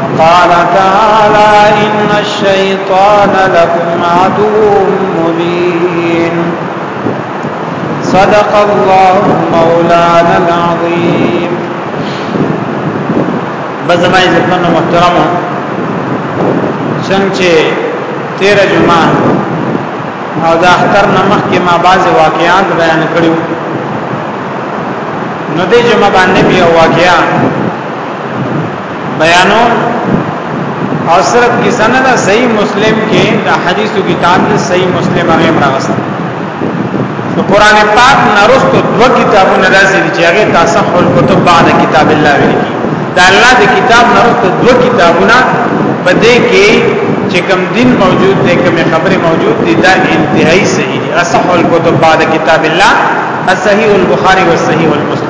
وقال تعالى ان الشيطان لكم عدو مبين صدق الله مولانا العظيم بزمای زفن محترم څنګه تیر جمعه او دا اختر نمخ کې ما بعض واقعات بیان کړیو نو دې جمعه باندې بیا واقعا بیانو او صرف کیسه نه ده صحیح مسلم کې د حدیثو کتاب د صحیح مسلم هغه راغسته د قران پاک نارسته دوه کتابونه راځي چې هغه تاسو خپل کتب بعد کتاب الله ویل کی دا الله د کتاب نارسته دوه کتابونه په دې کې چې کوم دین موجود دی کوم خبره موجود دی دا انتهایی صحیح دی اصح الکتب بعد کتاب الله الصحیح البخاری والصحیح المسلم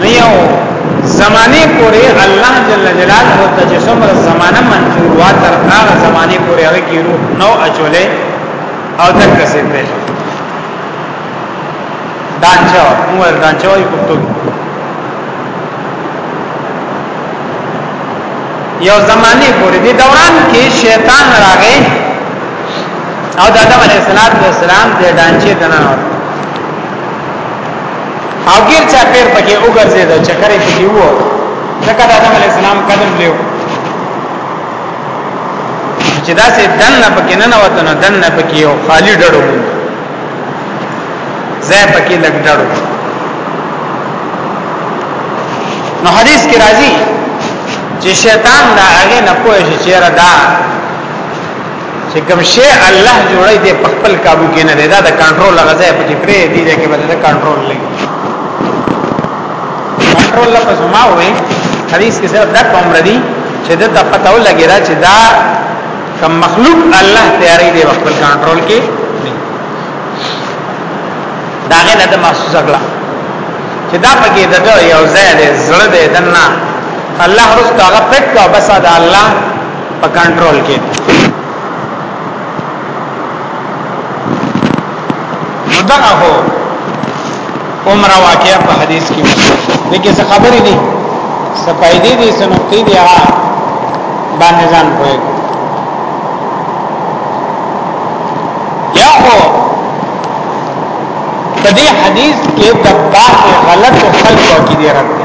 نو یو زمانه پورې الله جل جلاله ته چې څومره زمانه منظور وا تر هغه زمانه پورې هغه کې روح نو اچولې او تک څه پرې دانچو موږ دانچو یې پټو یو زمانه پورې دی دوران کې شیطان راغی او د آدم علیه السلام د ډانچې دننه او غیر چا پیر پکې وګرځید چکرې پکې وو ځکه د آدم علی السلام قدم دیو چې دا سه دنه پکې نه نوته نه دنه پکې یو خالی ډړو زه پکې لګ ډړو نو حدیث کې راځي چې شیطان دا هغه نه پوهې چې را دا چې کوم شی الله جوړی دی په خپل قابو کې نه دی دا د کنټرول غځای په فکرې دی دا کې بدل کنټرول لګي کنټرول لپس ما وې حدیث کې صرف دا کوم ردی چې د تپتو لګی دا چې دا کوم مخلوق الله تیاری دی خپل کنټرول کې نه دا غنه د محسوس کړه چې دا پکې د یو ځای دی زړه دی دنه الله رسول هغه پټ کا بس دا الله په کنټرول کې مدغه هو عمره واقعا په حدیث کې دي کې څه خبرې دي څه فائدې دي څه نقطې دي هغه باندې ځان کوی یا هو په دې حدیث کې د باطل غلط خلکو کې دی راځي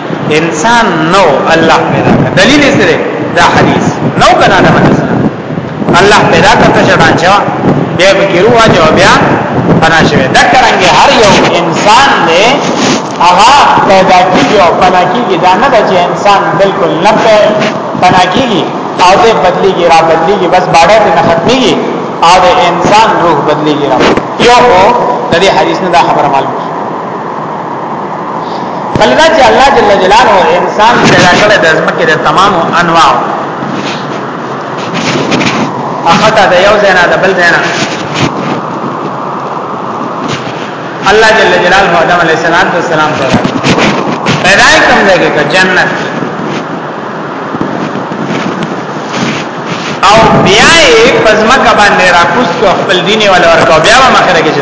انسان نو الله پیدا کړ دلیل یې سره دا حدیث نو کنه دا حدیث الله پیدا کړ ته شړان چا بیا فکرو واجو بیا فنا شوی دا کرانګي هر یو انسان دی هغه پیدا کیږي او فنا کیږي دا نه چې انسان بالکل نه فنا کیږي او دې بدلیږي را بدلیږي بس باډه ته نه ختميږي او دې انسان روح بدلیږي را یو د دې حدیث نه دا خبره معلومه بلدا چې الله جل جلاله انسان پیدا کړی د ځمکې د تمام انواع اخته د یو ځای نه د بل ځای نه الله جل جلاله آدم علیه السلام ته سلام پیدا پیدا کوم ځای کې جنت او بیا یې پزما کا باندې راکوس کو خپل دیني ولا ورکو بیا ما خره کې چې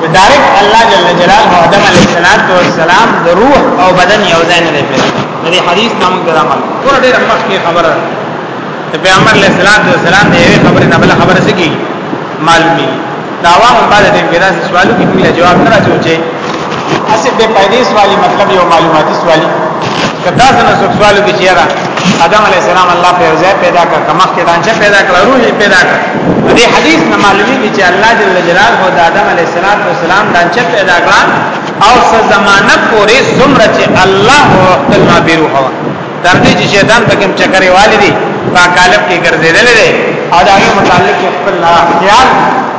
چې ډایرکټ الله جل جلاله آدم علیه السلام د روح او بدن یو ځای نه دی پیدا د دې حدیث نام ګرامل ور ډېر مخکې خبره ده پیغمبر علیه السلام د یوې خبرې نه بل خبره سګي معلومي دا عوام باندې ډېر پیدا سوالو کې موږ جواب نه راځو چې اسې به پیدې سوالي مطلب یو معلوماتي سوالي کدا څنګه څوک سوالو کې چیرې آدم علی السلام الله په ځای پیدا کړ کمخ کې دانچه پیدا کړ روح پیدا کړ دې حدیث نه معلومي دي چې الله جل جلاله د آدم علی السلام دانچه پیدا کړ او څه زمانہ پورې څومره چې الله وقت ما بیروه تر دې چې شیطان پکې چکرې والي دي په کالب کې ګرځېدل دي او دا یو متعلق خپل خیال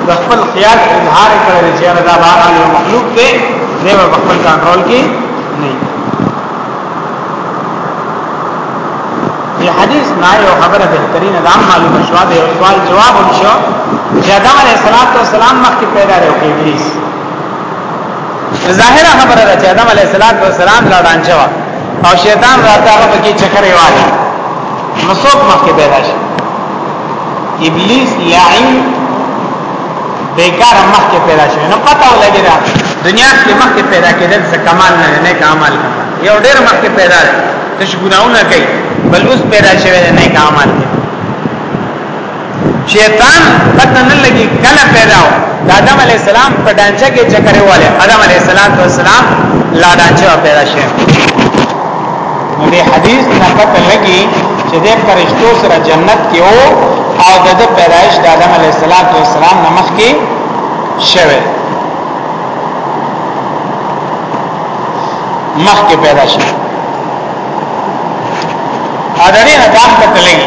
د خپل خیال اظهار کړی چې دا بار یو مخلوق دی دی په خپل کنټرول کې نه دی حدیث نه یو خبره بهترینه دا معلومه شو دا یو سوال جواب هم شو چې آدم علیه السلام مخکې پیدا دی او ابلیس ظاهره خبره ده چې آدم علیه السلام لا ډانچه وا او شیطان راته هغه کې چکرې والی نو څوک مخکې پیدا شي ابلیس لعین بیکار مخکې پیدا شي نو پته ولګی دا دنیا کې مخکې پیدا کېدل څه کمال نه نه کمال یو ډېر مخکې پیدا دی تش ګناونه کوي بل اوس پیدا شوی نه کمال دی شیطان پته نه لګي کله پیدا و د آدم علی السلام په ډانچه کې چکر واله آدم علی السلام لا ډانچه پیدا شي نو دې حدیث نه پته لګي چې د فرشتو سره جنت کې وو او د پیدایش د آدم علی السلام نه مخکې شوه مخکې پیدا شوه ادرې نه دام ته تللی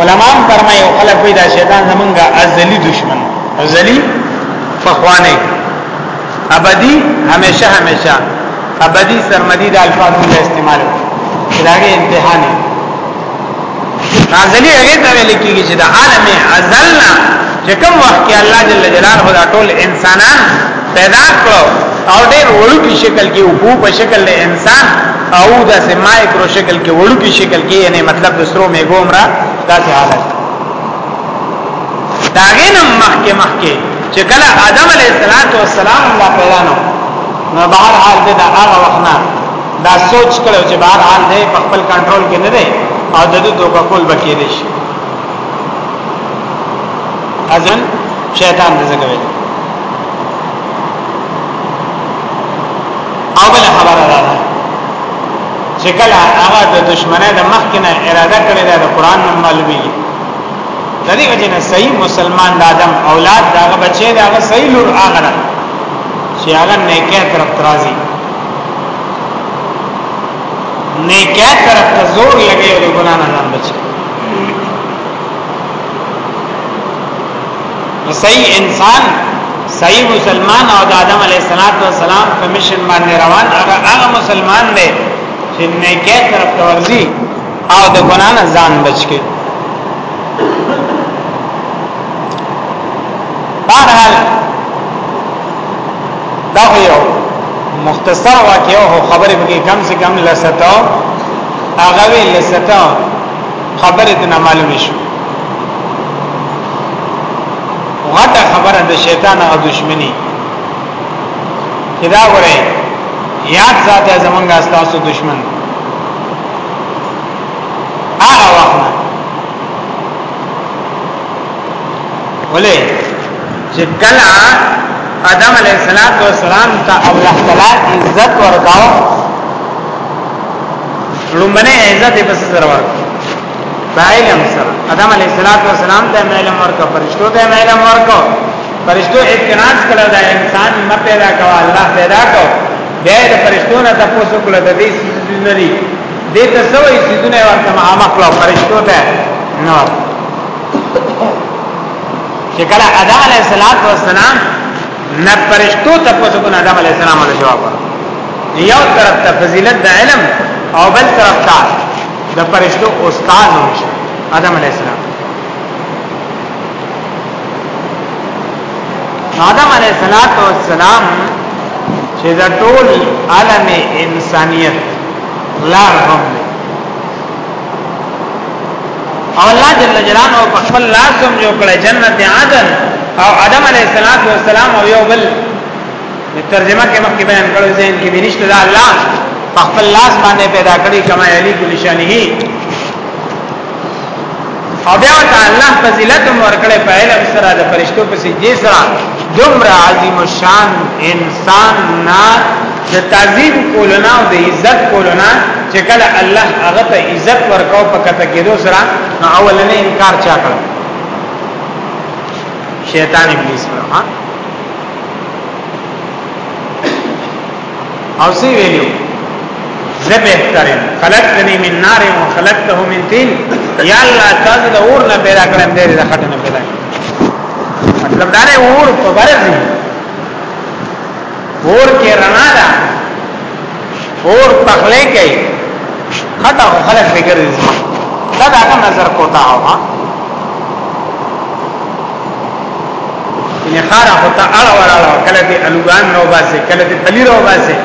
علماء فرمایي او خلک وایي دا شیطان زمونږه ازلی دشمن ازلی فخوانه ابدی همیشه همیشه ابدی سرمدی د الفاظو استعمال کړه داګه امتحان نازلی هغه ته ویل کیږي چې د عالم ازل نه چې کوم وخت کې الله جل جلاله دا ټول انسانان پیدا کړو او ډېر وړوکی شکل کې او په شکل له انسان او د سمایکرو شکل کې وړوکی شکل کې یعنی مطلب د سترو میګو عمره داسې حالت دا غینم مخکې مخکې چې کله آدم علیه السلام الله پیدا نو نو بهر حال دې دا هغه وخت نه دا سوچ کړو چې بهر حال دی په خپل کنټرول کې نه دی او د دې دوکا کول بکې دي شي اذن شیطان دې زګوي او بل خبره ده چې کله هغه د دشمنه د مخ کې نه اراده کړې ده د قران نه معلومي د دې وجه نه صحیح مسلمان د آدم اولاد دا بچي دا صحیح لور هغه چې هغه نیکه طرف ترازی نیکه طرف ته زور لګي او ګنا نه ځان بچي صحیح انسان صحیح مسلمان او د آدم علیه السلام په مشن باندې روان هغه هغه مسلمان دی چې نیکه طرف ته ورځي او د ګنا نه ځان بچي بهرحال دا یو مختصر واقعو خبرې به کم سے کم لستا هغه وی لستا خبرې ته معلومه شو غټه خبره د شیطان او دشمنی کدا غره یاد ساته زمونږه تاسو دشمن هغه وخت ولې چې کله آدم علیه السلام ته الله تعالی عزت ورکاو لومبنه عزت په سر ورکاو علم سره آدم علیه السلام ته علم ورکاو فرشتو ته علم ورکاو فرشتو اعتراض کړو دا انسان نه پیدا کوا الله پیدا کو بیا د فرشتو نه تاسو کول د دې سيزونه دي دې تاسو یې سيزونه ورته ما مخلو فرشتو ته نو چې کله آدم علیه السلام نه پرشتو ته پوسو کنه آدم علیه السلام له جواب یو طرف ته فضیلت د علم او بل طرف ته د پرشتو استاد هم شي آدم علیه السلام آدم علیه السلام چې د ټول عالم انسانیت لار هم او الله جل جلاله په خپل لاس هم جوړ کړی جنت عدن او آدم علیه السلام او یو بل ترجمه کې مخکې بیان کړو ځین کې بنشته دا الله په خپل لاس باندې پیدا کړی کما علی کل شانه او بیا ته الله فضیلت ورکړي په علم سره د فرشتو په سجدي سره دومره عظیم شان انسان نه د تعظیم کولنا او د عزت کولنا چې کله الله هغه ته عزت ورکاو په کته کېدو سره نو اولنې انکار چا کړ شیطان ابلیس پر ها او سی ویلو زه بهترین خلقتنی من نار و خلقته من طین یا الله تاسو د اور نه پیدا کړم دې د خټه نه پیدا کړم مطلب دا نه اور په برزي اور کې رڼا ده اور پخلې کوي خټه خلک فکر دي دا دا نظر کوتا هوا یعنی خارا هوتا اړه وراله کله دې الوغان نو باسه کله دې پلی رو باسه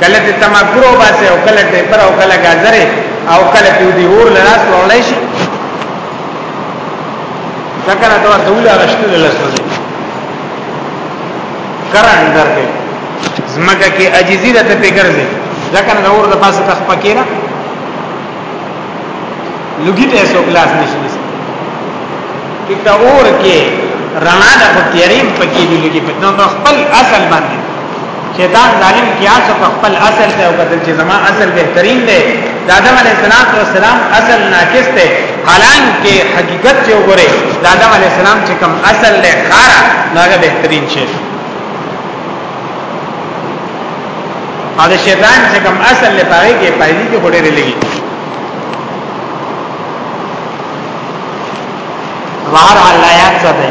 کله دې تماکو رو باسه او کله دې پر او کله گازره او کله دې دې اور لراس ورلای شي ځکه دا ټول راستل لسوځي کران درکې زمګه کې عجزي ده ته پیګرځي ځکه نه اور د پاسه تخ پکې نه لګي ته سو کلاس نشي کې ته اور کې رڼا د تیاریم پکې دی لګي په نو خپل اصل باندې شیطان ظالم کیا څو خپل اصل ته او کتل چې زما اصل بهترین دی د آدم علیه السلام اصل ناقص دی حالانکه حقیقت چې وګوره د آدم علیه السلام چې کوم اصل له خارا هغه بهترین شي او د شیطان چې کوم اصل له پاره کې پایلې کې وړې لګي بهر حال آیات څه دی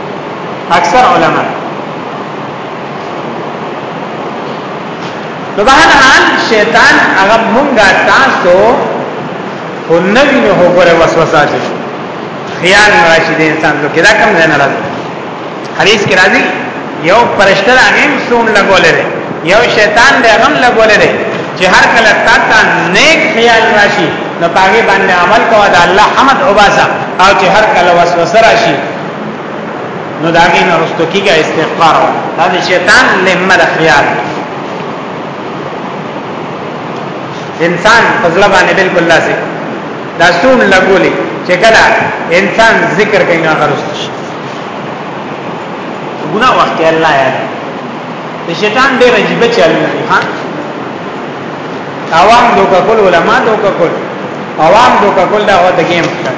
اکثر علما نو بهر حال شیطان هغه مونږه تاسو خو نوی نه وګوره وسوسه شي خیال راشي د انسان نو کدا کم نه راځي حدیث کې راځي یو پرشتہ هغه سون لګولې یو شیطان دې غم لګولې چې هر کله تاته نیک خیال راشي نو پاګې باندې عمل کوه د الله حمد او باسا او چې هر کله وسوسه راشي نو داګه نه رستو کیږي استغفار دا د شیطان لمه د خیال انسان فضل باندې بالکل لاسه دا سون لګولې چې کله انسان ذکر کوي نه غرست شي ګناه وخت الله یاد د شیطان ډېر عجیب چالو نه ها عوام دوکا کول علما دوکا کول عوام دوکا کول دا هو د گیم ښکار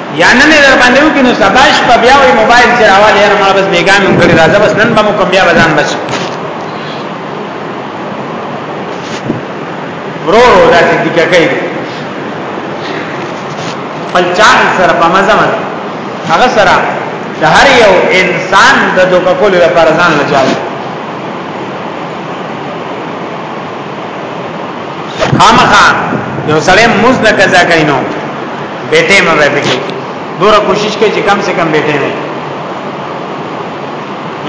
یا نن در باندې وکړو نو سبا شپه بیا وي موبایل چې راوړل یې ما بس بیګام هم کړی راځه بس نن به مو کوم بیا بزان بس ورو ورو دا چې دګه کوي خپل چان سره په مزه مزه هغه سره د هر یو انسان د دوکه کولو لپاره ځان لچاوي خامخا یو سړی موز نه قضا کوي نو بیٹه مې به پکې دوره کوشش کوي چې کم سے کم بیٹه مې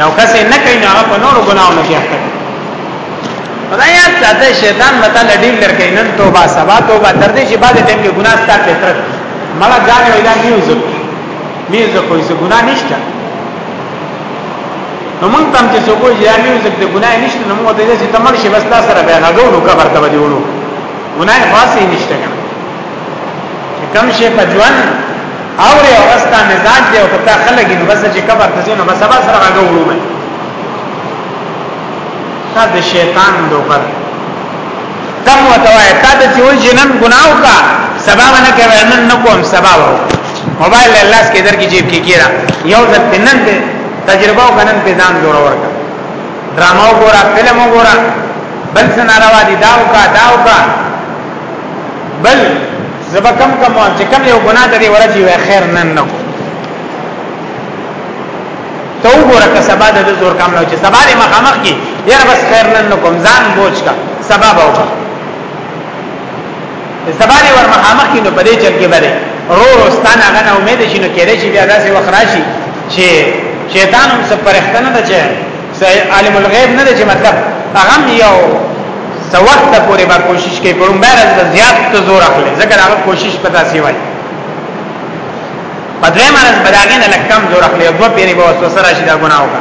یو کس نه کوي نه هغه په نورو ګناونو کې اخته خدایا ذات شیطان متا لډیل لرکې نن توبه سبا توبه تر دې چې بعد ټیم کې ګناه ستاسو فطرت مړه ځان ویلا میوزک میوزک کوئی څه ګناه نشته نو موږ تم چې څوک یا میوزیک د ګناه نشته نو موږ ته دې چې تمر شي بس دا سره به غاګو نو کبر ته ودی ورو ګناه خاصه نشته کنه چې کم شي په ژوند او ری اوستا مزاج دی او کته خلګي نو بس چې کبر ته نو بس سبا سره غاګو ورو مې تا د شیطان دوغر تم وتوای تا د چې وای جنن ګناو کا سبا باندې کوي نن نکوم سبا وو موبایل له لاس کې درکې جیب کې کیرا یو ځل پنن ته تجربه او غنن په ځان جوړ ورکړه ډرامه وګوره فلم وګوره بل څه ناروا دي داو کا داو کا بل زبکم کم چې کم یو ګناه درې ورځي وای خیر نن نه کو تو ګوره که سبا د زور کم نه چې سبا دې مخامخ کی یاره بس خیر نن نه کوم ځان بوج کا سبا به وکړه زبانی ور مخامخ کینو په دې چل کې بره رو روستان هغه نه امید شي نو کېدې شي بیا داسې وخت راشي چې شیطان هم څه پرختنه ده چې عالم الغیب نه ده چې مطلب هغه یو څو وخت پورې به کوشش کوي په عمر از زیات ته زور اخلي ځکه هغه کوشش پتا سی وای په دوی مرز بداګه نه لکم زور اخلي او دوه پیری به وسوسه راشي دا ګناوه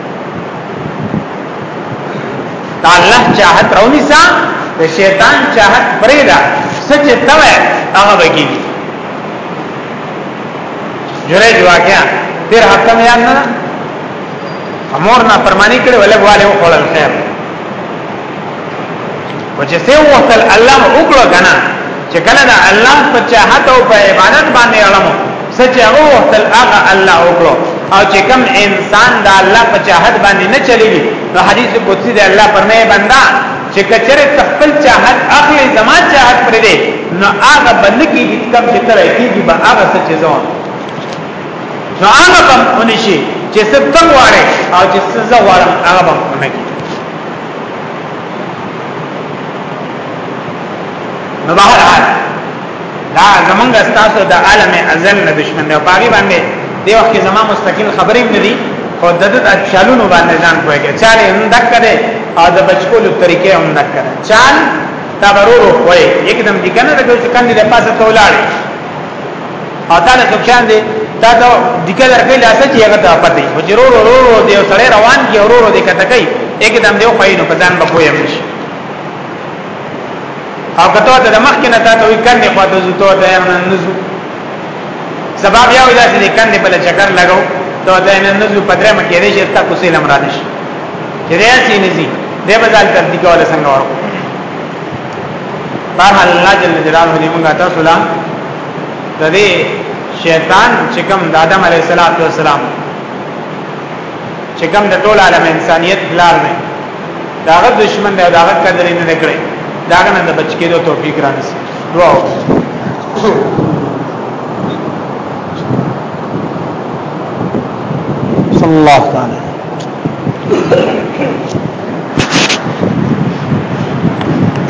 دا الله چاہت راونی سا د شیطان چاہت پریدا سچ توه هغه بگی جوړه دی واقعا تیر حکم یاد نه امور نه فرمانی کړي ولګ والے وخړل خیر او چې څه وکړ الله وکړه کنه چې کله دا الله په چاحت او په عبادت باندې علم سچ هغه وکړ هغه الله وکړه او چې کوم انسان دا الله په چاحت باندې نه چلیږي نو حدیث قدسی دی الله فرمایي بندا چې کچره خپل چاحت اخلي زما چاحت پر دې نو هغه بند کیږي کوم چې تر کیږي به هغه سچ ځون نو هغه هم ونشي چې څه تم واړي او چې څه زه واړم هغه هم ونکي نو بهر حال دا زمونږ استاسو د عالم ازل نه دشمن دی پاګی باندې دی وخت کې زما مستقل خبرې نه دي خو د دې چالونو باندې ځان کویږي چاله هم دک کړي او د بچکولو طریقې هم دک کړي چال تبرور وای یکدم دي کنه د څه کندې د پاسه تولاړي او دا له څوکان دي دا ته دګه درکې لاسه چې هغه ته پته و ضرور ورور دی او سړی روان کی ورور دی کته کوي एकदम دیو خاينو په ځان بپوي هم شي او کته ته د مخ کې نه تا ته وي کنه په تاسو ته ته نه نزو سبب یو دا چې کنه په چکر لګاو ته ته نه نزو پدره مکه دې چې تا کوسې لمرادش چې دې سي نزي دې بدل تر دې کوله څنګه ورو بهر الله جل جلاله دې موږ تاسو لا د دې شیطان چې کوم د آدم علیه السلام چې کوم د ټول عالم انسانیت بلار نه داغه دشمن دی داغه قدر نه نکړي داغه نه د بچ کېدو توفیق رانیسي دعا صلی الله تعالی